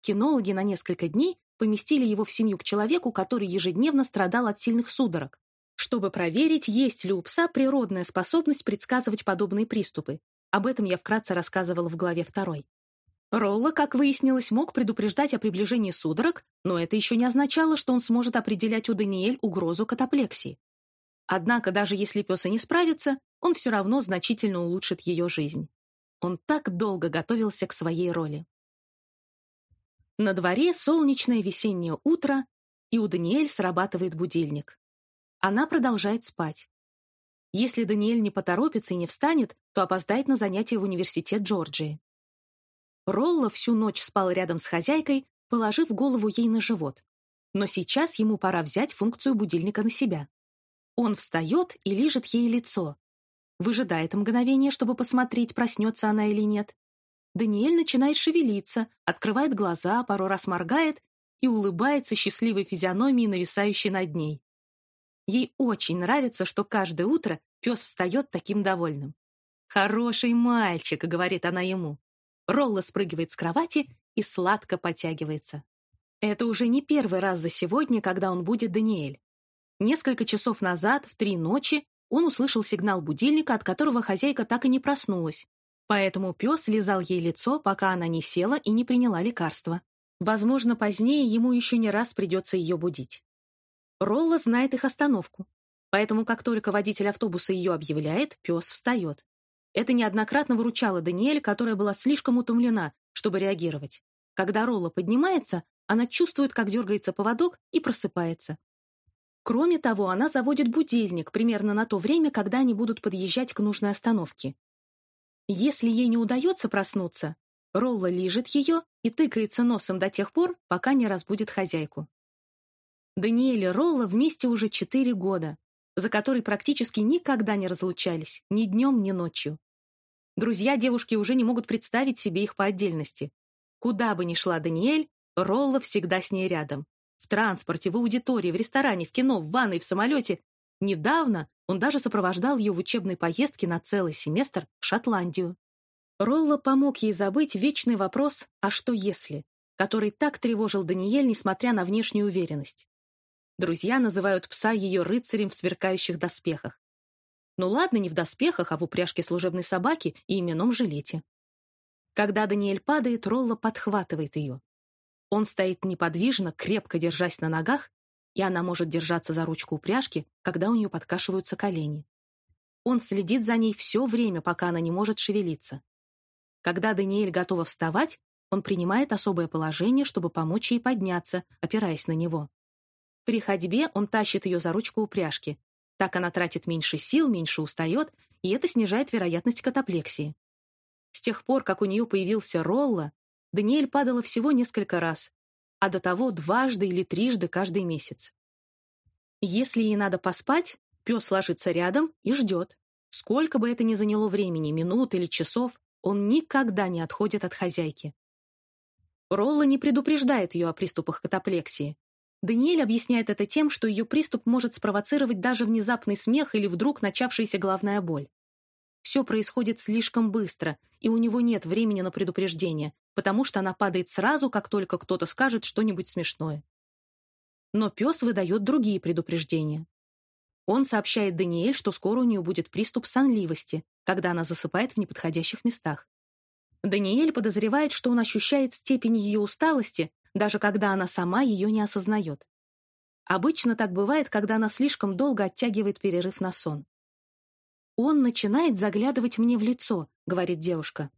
Кинологи на несколько дней поместили его в семью к человеку, который ежедневно страдал от сильных судорог, чтобы проверить, есть ли у пса природная способность предсказывать подобные приступы. Об этом я вкратце рассказывала в главе 2. Ролла, как выяснилось, мог предупреждать о приближении судорог, но это еще не означало, что он сможет определять у Даниэль угрозу катаплексии. Однако, даже если пес и не справится, он все равно значительно улучшит ее жизнь. Он так долго готовился к своей роли. На дворе солнечное весеннее утро, и у Даниэль срабатывает будильник. Она продолжает спать. Если Даниэль не поторопится и не встанет, то опоздает на занятия в университет Джорджии. Ролло всю ночь спал рядом с хозяйкой, положив голову ей на живот. Но сейчас ему пора взять функцию будильника на себя. Он встает и лижет ей лицо. Выжидает мгновение, чтобы посмотреть, проснется она или нет. Даниэль начинает шевелиться, открывает глаза, пару раз моргает и улыбается счастливой физиономией, нависающей над ней. Ей очень нравится, что каждое утро пес встает таким довольным. «Хороший мальчик», — говорит она ему. Ролла спрыгивает с кровати и сладко потягивается. Это уже не первый раз за сегодня, когда он будет Даниэль. Несколько часов назад, в три ночи, он услышал сигнал будильника, от которого хозяйка так и не проснулась, Поэтому пес лизал ей лицо, пока она не села и не приняла лекарства. Возможно, позднее ему еще не раз придется ее будить. Ролла знает их остановку, поэтому как только водитель автобуса ее объявляет, пес встает. Это неоднократно выручало Даниэль, которая была слишком утомлена, чтобы реагировать. Когда Ролла поднимается, она чувствует, как дергается поводок и просыпается. Кроме того, она заводит будильник примерно на то время, когда они будут подъезжать к нужной остановке. Если ей не удается проснуться, Ролла лижет ее и тыкается носом до тех пор, пока не разбудит хозяйку. Даниэль и Ролла вместе уже четыре года, за которые практически никогда не разлучались, ни днем, ни ночью. Друзья девушки уже не могут представить себе их по отдельности. Куда бы ни шла Даниэль, Ролла всегда с ней рядом. В транспорте, в аудитории, в ресторане, в кино, в ванной, в самолете. Недавно он даже сопровождал ее в учебной поездке на целый семестр в Шотландию. Ролла помог ей забыть вечный вопрос «а что если?», который так тревожил Даниэль, несмотря на внешнюю уверенность. Друзья называют пса ее рыцарем в сверкающих доспехах. Ну ладно, не в доспехах, а в упряжке служебной собаки и именном жилете. Когда Даниэль падает, Ролла подхватывает ее. Он стоит неподвижно, крепко держась на ногах, и она может держаться за ручку упряжки, когда у нее подкашиваются колени. Он следит за ней все время, пока она не может шевелиться. Когда Даниэль готова вставать, он принимает особое положение, чтобы помочь ей подняться, опираясь на него. При ходьбе он тащит ее за ручку упряжки, так она тратит меньше сил, меньше устает, и это снижает вероятность катаплексии. С тех пор, как у нее появился Ролла, Даниэль падала всего несколько раз, а до того дважды или трижды каждый месяц. Если ей надо поспать, пес ложится рядом и ждет. Сколько бы это ни заняло времени, минут или часов, он никогда не отходит от хозяйки. Ролла не предупреждает ее о приступах катаплексии, Даниэль объясняет это тем, что ее приступ может спровоцировать даже внезапный смех или вдруг начавшаяся головная боль. Все происходит слишком быстро, и у него нет времени на предупреждение, потому что она падает сразу, как только кто-то скажет что-нибудь смешное. Но пес выдает другие предупреждения. Он сообщает Даниэль, что скоро у нее будет приступ сонливости, когда она засыпает в неподходящих местах. Даниэль подозревает, что он ощущает степень ее усталости, даже когда она сама ее не осознает. Обычно так бывает, когда она слишком долго оттягивает перерыв на сон. «Он начинает заглядывать мне в лицо», — говорит девушка.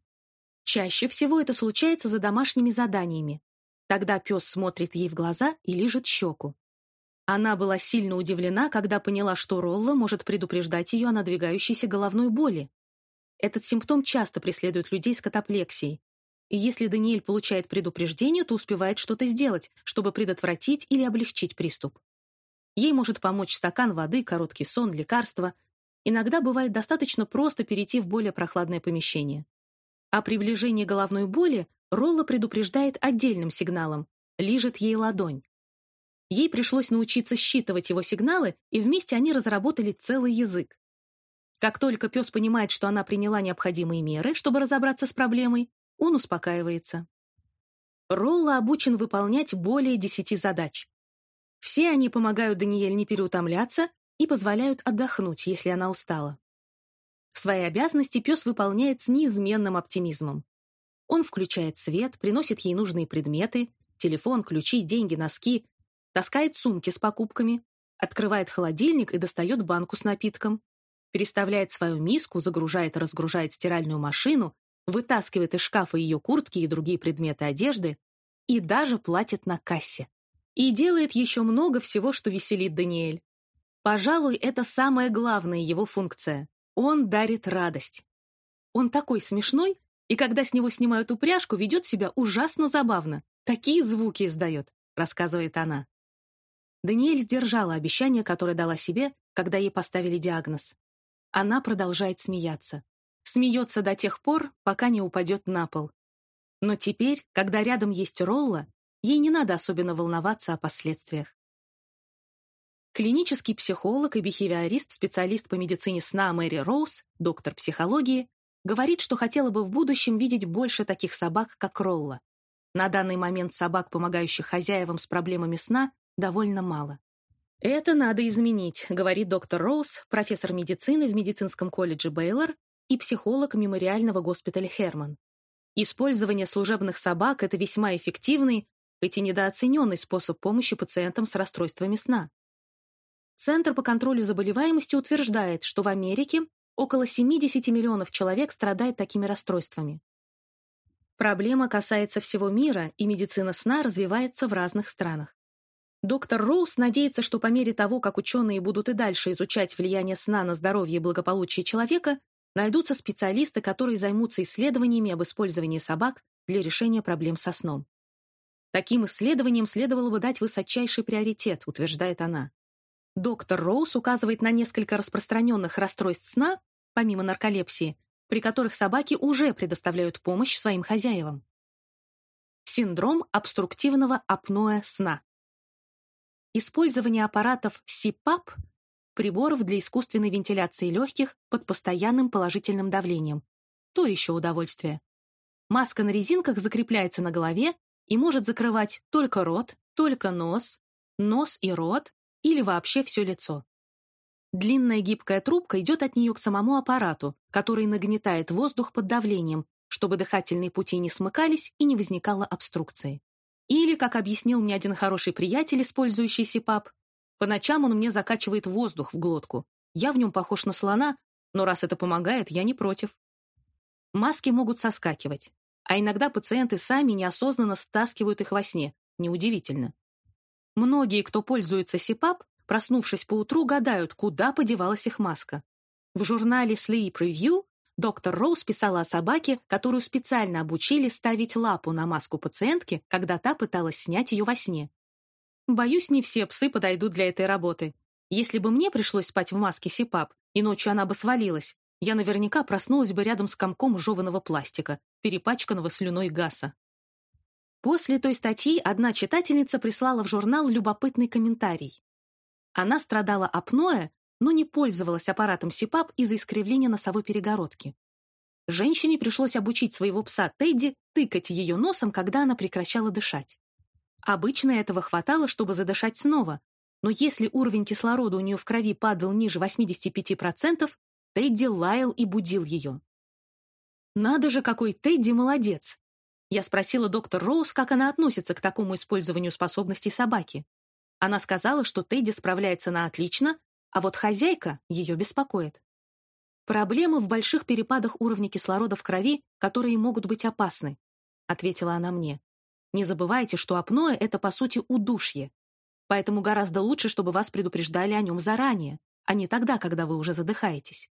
Чаще всего это случается за домашними заданиями. Тогда пес смотрит ей в глаза и лижет щеку. Она была сильно удивлена, когда поняла, что Ролла может предупреждать ее о надвигающейся головной боли. Этот симптом часто преследует людей с катаплексией, и если Даниэль получает предупреждение, то успевает что-то сделать, чтобы предотвратить или облегчить приступ. Ей может помочь стакан воды, короткий сон, лекарства. Иногда бывает достаточно просто перейти в более прохладное помещение. О приближении головной боли Ролла предупреждает отдельным сигналом, лижет ей ладонь. Ей пришлось научиться считывать его сигналы, и вместе они разработали целый язык. Как только пес понимает, что она приняла необходимые меры, чтобы разобраться с проблемой, он успокаивается. Ролла обучен выполнять более десяти задач. Все они помогают Даниэль не переутомляться и позволяют отдохнуть, если она устала. Свои обязанности пес выполняет с неизменным оптимизмом. Он включает свет, приносит ей нужные предметы, телефон, ключи, деньги, носки, таскает сумки с покупками, открывает холодильник и достает банку с напитком, переставляет свою миску, загружает и разгружает стиральную машину, вытаскивает из шкафа ее куртки и другие предметы одежды и даже платит на кассе. И делает еще много всего, что веселит Даниэль. Пожалуй, это самая главная его функция. Он дарит радость. Он такой смешной, и когда с него снимают упряжку, ведет себя ужасно забавно. Такие звуки издает, рассказывает она. Даниэль сдержала обещание, которое дала себе, когда ей поставили диагноз. Она продолжает смеяться смеется до тех пор, пока не упадет на пол. Но теперь, когда рядом есть Ролла, ей не надо особенно волноваться о последствиях. Клинический психолог и бихевиорист, специалист по медицине сна Мэри Роуз, доктор психологии, говорит, что хотела бы в будущем видеть больше таких собак, как Ролла. На данный момент собак, помогающих хозяевам с проблемами сна, довольно мало. «Это надо изменить», — говорит доктор Роуз, профессор медицины в медицинском колледже Бейлор и психолог мемориального госпиталя Херман. Использование служебных собак – это весьма эффективный, хоть и недооцененный способ помощи пациентам с расстройствами сна. Центр по контролю заболеваемости утверждает, что в Америке около 70 миллионов человек страдает такими расстройствами. Проблема касается всего мира, и медицина сна развивается в разных странах. Доктор Роуз надеется, что по мере того, как ученые будут и дальше изучать влияние сна на здоровье и благополучие человека, найдутся специалисты, которые займутся исследованиями об использовании собак для решения проблем со сном. Таким исследованиям следовало бы дать высочайший приоритет, утверждает она. Доктор Роуз указывает на несколько распространенных расстройств сна, помимо нарколепсии, при которых собаки уже предоставляют помощь своим хозяевам. Синдром обструктивного апноэ сна. Использование аппаратов CPAP приборов для искусственной вентиляции легких под постоянным положительным давлением. То еще удовольствие. Маска на резинках закрепляется на голове и может закрывать только рот, только нос, нос и рот или вообще все лицо. Длинная гибкая трубка идет от нее к самому аппарату, который нагнетает воздух под давлением, чтобы дыхательные пути не смыкались и не возникало обструкции. Или, как объяснил мне один хороший приятель, использующий СИПАП, по ночам он мне закачивает воздух в глотку. Я в нем похож на слона, но раз это помогает, я не против. Маски могут соскакивать, а иногда пациенты сами неосознанно стаскивают их во сне. Неудивительно. Многие, кто пользуется СИПАП, проснувшись поутру, гадают, куда подевалась их маска. В журнале Sleep Review доктор Роуз писала о собаке, которую специально обучили ставить лапу на маску пациентки, когда та пыталась снять ее во сне. Боюсь, не все псы подойдут для этой работы. Если бы мне пришлось спать в маске СИПАП, и ночью она бы свалилась, я наверняка проснулась бы рядом с комком жеваного пластика, перепачканного слюной гаса. После той статьи одна читательница прислала в журнал любопытный комментарий. Она страдала апноэ, но не пользовалась аппаратом СИПАП из-за искривления носовой перегородки. Женщине пришлось обучить своего пса Тедди тыкать ее носом, когда она прекращала дышать. Обычно этого хватало, чтобы задышать снова, но если уровень кислорода у нее в крови падал ниже 85%, Тедди лаял и будил ее. «Надо же, какой Тедди молодец!» Я спросила доктор Роуз, как она относится к такому использованию способностей собаки. Она сказала, что Тедди справляется на отлично, а вот хозяйка ее беспокоит. «Проблема в больших перепадах уровня кислорода в крови, которые могут быть опасны», — ответила она мне. Не забывайте, что апноэ — это, по сути, удушье. Поэтому гораздо лучше, чтобы вас предупреждали о нем заранее, а не тогда, когда вы уже задыхаетесь.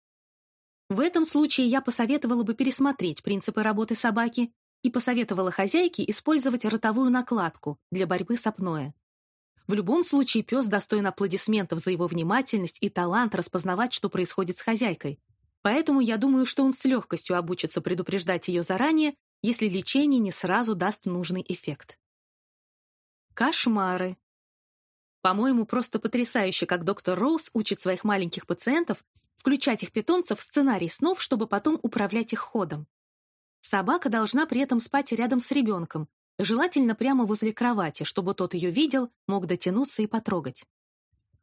В этом случае я посоветовала бы пересмотреть принципы работы собаки и посоветовала хозяйке использовать ротовую накладку для борьбы с апноэ. В любом случае пес достоин аплодисментов за его внимательность и талант распознавать, что происходит с хозяйкой. Поэтому я думаю, что он с легкостью обучится предупреждать ее заранее если лечение не сразу даст нужный эффект. Кошмары. По-моему, просто потрясающе, как доктор Роуз учит своих маленьких пациентов включать их питомцев в сценарий снов, чтобы потом управлять их ходом. Собака должна при этом спать рядом с ребенком, желательно прямо возле кровати, чтобы тот ее видел, мог дотянуться и потрогать.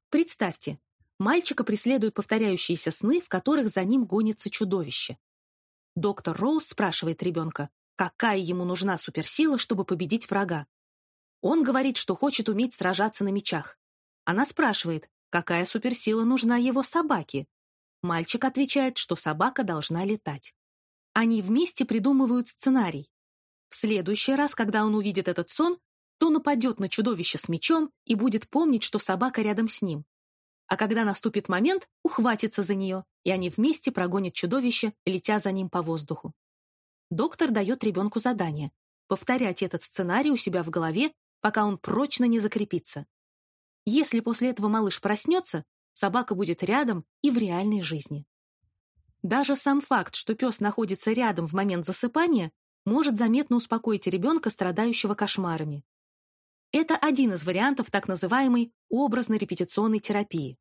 Представьте, мальчика преследуют повторяющиеся сны, в которых за ним гонится чудовище. Доктор Роуз спрашивает ребенка, какая ему нужна суперсила, чтобы победить врага. Он говорит, что хочет уметь сражаться на мечах. Она спрашивает, какая суперсила нужна его собаке. Мальчик отвечает, что собака должна летать. Они вместе придумывают сценарий. В следующий раз, когда он увидит этот сон, то нападет на чудовище с мечом и будет помнить, что собака рядом с ним. А когда наступит момент, ухватится за нее, и они вместе прогонят чудовище, летя за ним по воздуху доктор дает ребенку задание — повторять этот сценарий у себя в голове, пока он прочно не закрепится. Если после этого малыш проснется, собака будет рядом и в реальной жизни. Даже сам факт, что пес находится рядом в момент засыпания, может заметно успокоить ребенка, страдающего кошмарами. Это один из вариантов так называемой образно-репетиционной терапии.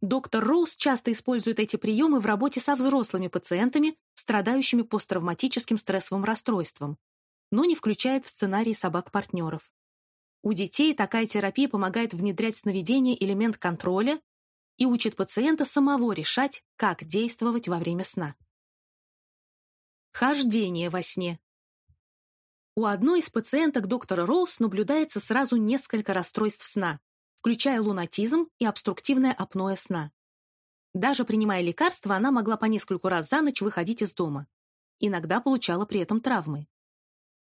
Доктор Роуз часто использует эти приемы в работе со взрослыми пациентами, страдающими посттравматическим стрессовым расстройством, но не включает в сценарий собак-партнеров. У детей такая терапия помогает внедрять в сновидение элемент контроля и учит пациента самого решать, как действовать во время сна. Хождение во сне. У одной из пациенток доктора Роуз наблюдается сразу несколько расстройств сна, включая лунатизм и обструктивное апноэ сна. Даже принимая лекарства, она могла по нескольку раз за ночь выходить из дома. Иногда получала при этом травмы.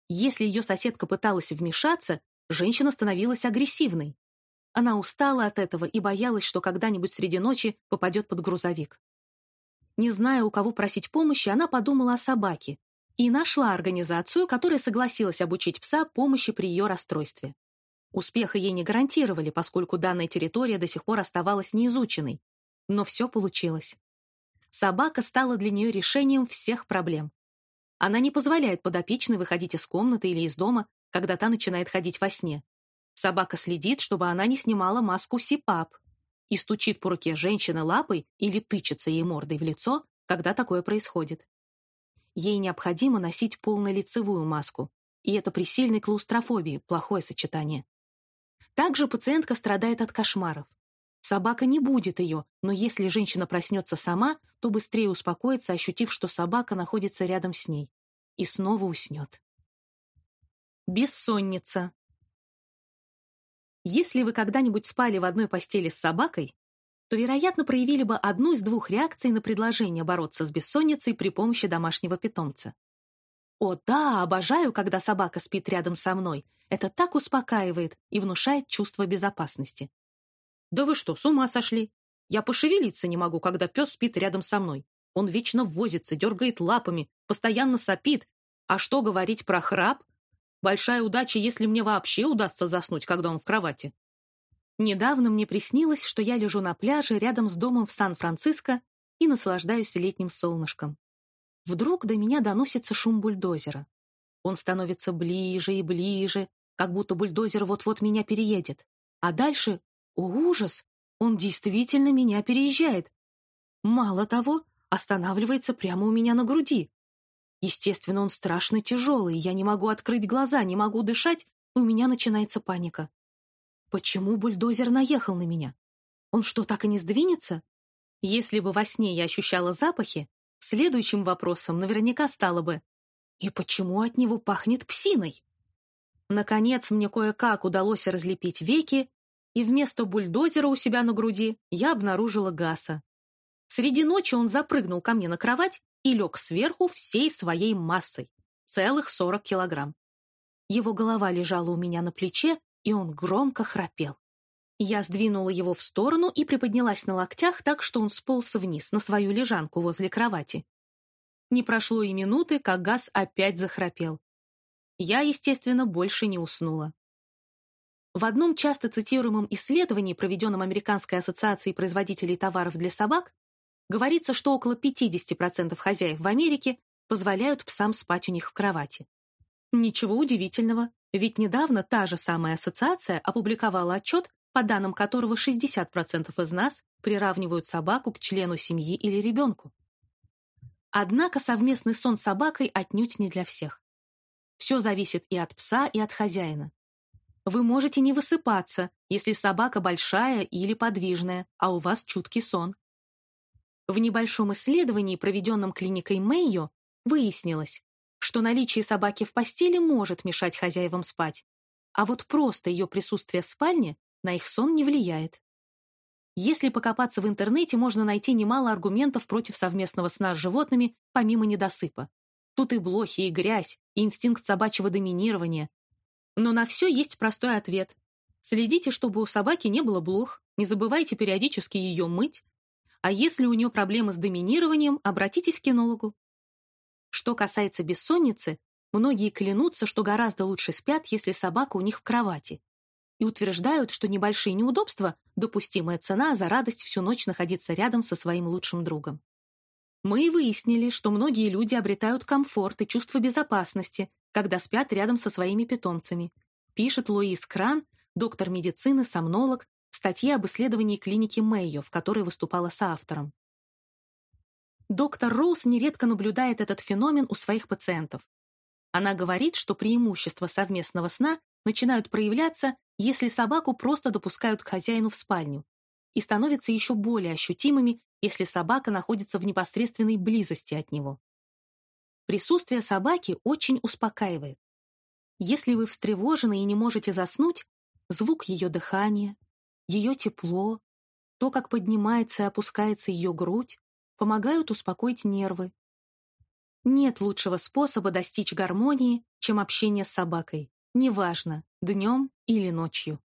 Если ее соседка пыталась вмешаться, женщина становилась агрессивной. Она устала от этого и боялась, что когда-нибудь среди ночи попадет под грузовик. Не зная, у кого просить помощи, она подумала о собаке и нашла организацию, которая согласилась обучить пса помощи при ее расстройстве. Успеха ей не гарантировали, поскольку данная территория до сих пор оставалась неизученной. Но все получилось. Собака стала для нее решением всех проблем. Она не позволяет подопечной выходить из комнаты или из дома, когда та начинает ходить во сне. Собака следит, чтобы она не снимала маску СИПАП. и стучит по руке женщины лапой или тычется ей мордой в лицо, когда такое происходит. Ей необходимо носить полнолицевую маску, и это при сильной клаустрофобии, плохое сочетание. Также пациентка страдает от кошмаров. Собака не будет ее, но если женщина проснется сама, то быстрее успокоится, ощутив, что собака находится рядом с ней. И снова уснет. Бессонница. Если вы когда-нибудь спали в одной постели с собакой, то, вероятно, проявили бы одну из двух реакций на предложение бороться с бессонницей при помощи домашнего питомца. «О да, обожаю, когда собака спит рядом со мной. Это так успокаивает и внушает чувство безопасности. «Да вы что, с ума сошли? Я пошевелиться не могу, когда пес спит рядом со мной. Он вечно возится, дергает лапами, постоянно сопит. А что говорить про храп? Большая удача, если мне вообще удастся заснуть, когда он в кровати». Недавно мне приснилось, что я лежу на пляже рядом с домом в Сан-Франциско и наслаждаюсь летним солнышком. Вдруг до меня доносится шум бульдозера. Он становится ближе и ближе, как будто бульдозер вот-вот меня переедет. А дальше о, ужас! Он действительно меня переезжает. Мало того, останавливается прямо у меня на груди. Естественно, он страшно тяжелый, я не могу открыть глаза, не могу дышать, у меня начинается паника. Почему бульдозер наехал на меня? Он что, так и не сдвинется? Если бы во сне я ощущала запахи, следующим вопросом наверняка стало бы «И почему от него пахнет псиной?» Наконец, мне кое-как удалось разлепить веки и вместо бульдозера у себя на груди я обнаружила Гаса. Среди ночи он запрыгнул ко мне на кровать и лег сверху всей своей массой, целых 40 килограмм. Его голова лежала у меня на плече, и он громко храпел. Я сдвинула его в сторону и приподнялась на локтях так, что он сполз вниз на свою лежанку возле кровати. Не прошло и минуты, как Газ опять захрапел. Я, естественно, больше не уснула. В одном часто цитируемом исследовании, проведенном Американской ассоциацией производителей товаров для собак, говорится, что около 50% хозяев в Америке позволяют псам спать у них в кровати. Ничего удивительного, ведь недавно та же самая ассоциация опубликовала отчет, по данным которого 60% из нас приравнивают собаку к члену семьи или ребенку. Однако совместный сон с собакой отнюдь не для всех. Все зависит и от пса, и от хозяина. Вы можете не высыпаться, если собака большая или подвижная, а у вас чуткий сон. В небольшом исследовании, проведенном клиникой Мэйо, выяснилось, что наличие собаки в постели может мешать хозяевам спать, а вот просто ее присутствие в спальне на их сон не влияет. Если покопаться в интернете, можно найти немало аргументов против совместного сна с животными, помимо недосыпа. Тут и блохи, и грязь, и инстинкт собачьего доминирования, но на все есть простой ответ. Следите, чтобы у собаки не было блох, не забывайте периодически ее мыть, а если у нее проблемы с доминированием, обратитесь к кинологу. Что касается бессонницы, многие клянутся, что гораздо лучше спят, если собака у них в кровати, и утверждают, что небольшие неудобства – допустимая цена за радость всю ночь находиться рядом со своим лучшим другом. Мы выяснили, что многие люди обретают комфорт и чувство безопасности, когда спят рядом со своими питомцами, пишет Луис Кран, доктор медицины, сомнолог, статье об исследовании клиники Мэйо, в которой выступала соавтором. Доктор Роуз нередко наблюдает этот феномен у своих пациентов. Она говорит, что преимущества совместного сна начинают проявляться, если собаку просто допускают к хозяину в спальню, и становятся еще более ощутимыми, если собака находится в непосредственной близости от него. Присутствие собаки очень успокаивает. Если вы встревожены и не можете заснуть, звук ее дыхания, ее тепло, то, как поднимается и опускается ее грудь, помогают успокоить нервы. Нет лучшего способа достичь гармонии, чем общение с собакой, неважно, днем или ночью.